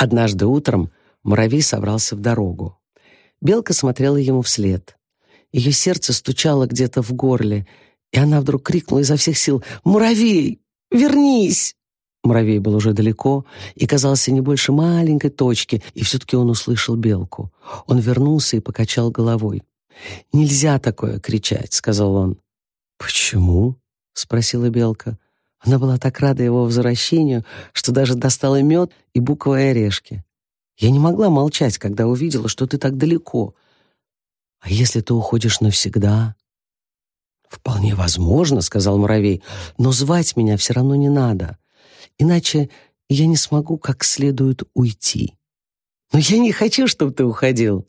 Однажды утром муравей собрался в дорогу. Белка смотрела ему вслед. Ее сердце стучало где-то в горле, и она вдруг крикнула изо всех сил «Муравей, вернись!» Муравей был уже далеко и казался не больше маленькой точки, и все-таки он услышал белку. Он вернулся и покачал головой. «Нельзя такое кричать», — сказал он. «Почему?» — спросила белка. Она была так рада его возвращению, что даже достала мед и буковые орешки. «Я не могла молчать, когда увидела, что ты так далеко. А если ты уходишь навсегда?» «Вполне возможно», — сказал муравей, «но звать меня все равно не надо. Иначе я не смогу как следует уйти. Но я не хочу, чтобы ты уходил.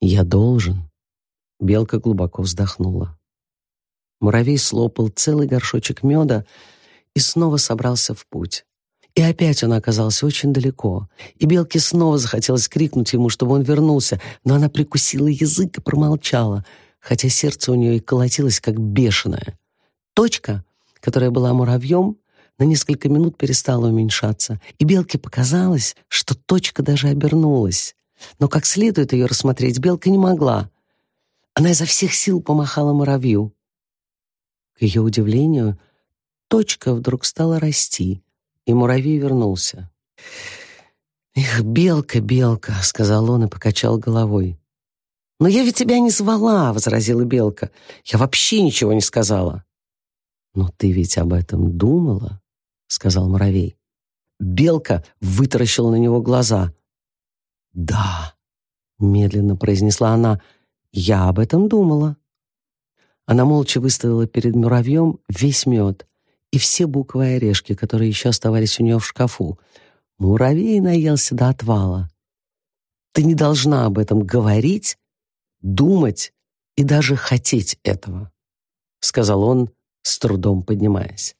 Я должен. Белка глубоко вздохнула. Муравей слопал целый горшочек меда и снова собрался в путь. И опять он оказался очень далеко. И Белке снова захотелось крикнуть ему, чтобы он вернулся, но она прикусила язык и промолчала, хотя сердце у нее и колотилось, как бешеное. Точка, которая была муравьем, на несколько минут перестала уменьшаться, и Белке показалось, что точка даже обернулась. Но как следует ее рассмотреть Белка не могла. Она изо всех сил помахала муравью. К ее удивлению, точка вдруг стала расти, и муравей вернулся. «Эх, белка, белка!» — сказал он и покачал головой. «Но я ведь тебя не звала!» — возразила белка. «Я вообще ничего не сказала!» «Но ты ведь об этом думала?» сказал муравей. Белка вытаращила на него глаза. «Да», — медленно произнесла она, — «я об этом думала». Она молча выставила перед муравьем весь мед и все буквы орешки, которые еще оставались у нее в шкафу. Муравей наелся до отвала. «Ты не должна об этом говорить, думать и даже хотеть этого», — сказал он, с трудом поднимаясь.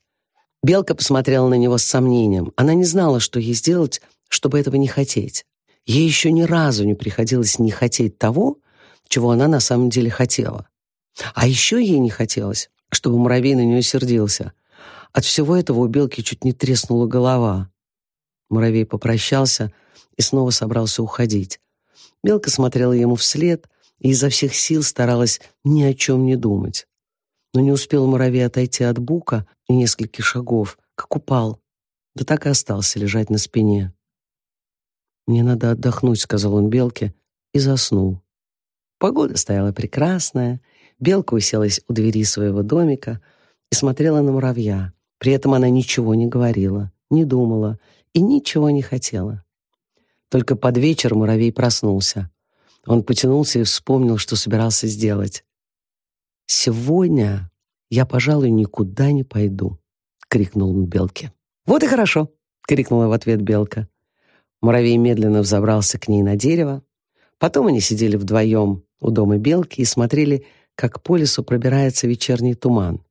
Белка посмотрела на него с сомнением. Она не знала, что ей сделать, чтобы этого не хотеть. Ей еще ни разу не приходилось не хотеть того, чего она на самом деле хотела. А еще ей не хотелось, чтобы муравей на нее сердился. От всего этого у белки чуть не треснула голова. Муравей попрощался и снова собрался уходить. Белка смотрела ему вслед и изо всех сил старалась ни о чем не думать. Но не успел муравей отойти от бука и нескольких шагов, как упал, да так и остался лежать на спине. «Мне надо отдохнуть», — сказал он белке, и заснул. Погода стояла прекрасная, белка уселась у двери своего домика и смотрела на муравья. При этом она ничего не говорила, не думала и ничего не хотела. Только под вечер муравей проснулся. Он потянулся и вспомнил, что собирался сделать. «Сегодня я, пожалуй, никуда не пойду», — крикнул он белке. «Вот и хорошо», — крикнула в ответ белка. Муравей медленно взобрался к ней на дерево. Потом они сидели вдвоем у дома белки и смотрели, как по лесу пробирается вечерний туман.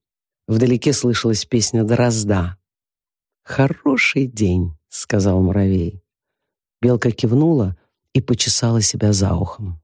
Вдалеке слышалась песня дрозда. «Хороший день», — сказал муравей. Белка кивнула и почесала себя за ухом.